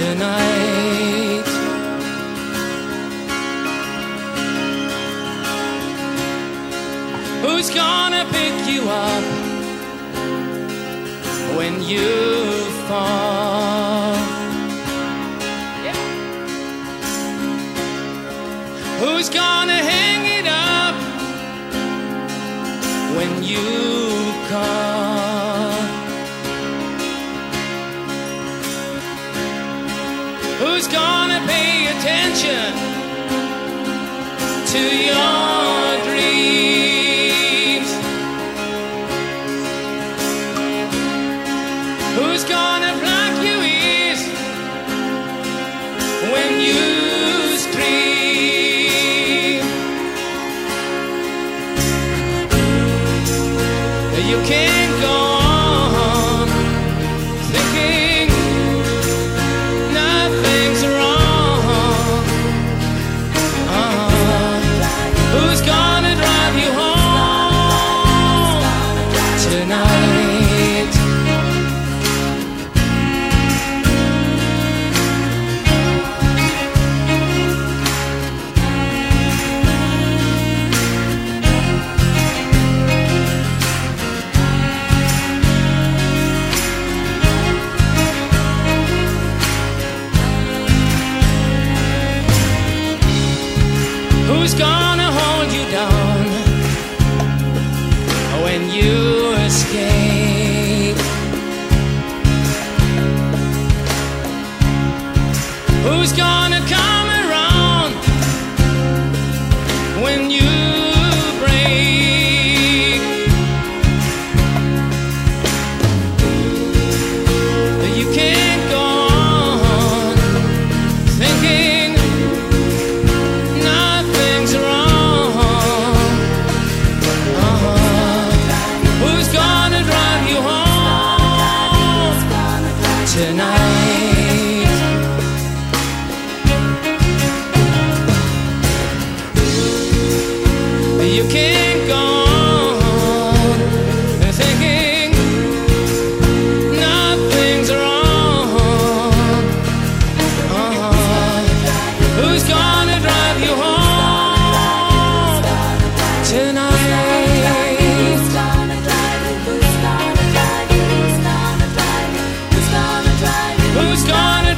tonight? Who's gonna pick you up when you fall? Who's gonna hang it up when you Who's gonna pay attention to your dreams? Who's gonna block your ears when you scream? You can't go when you escape? Who's gonna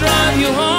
drive you home.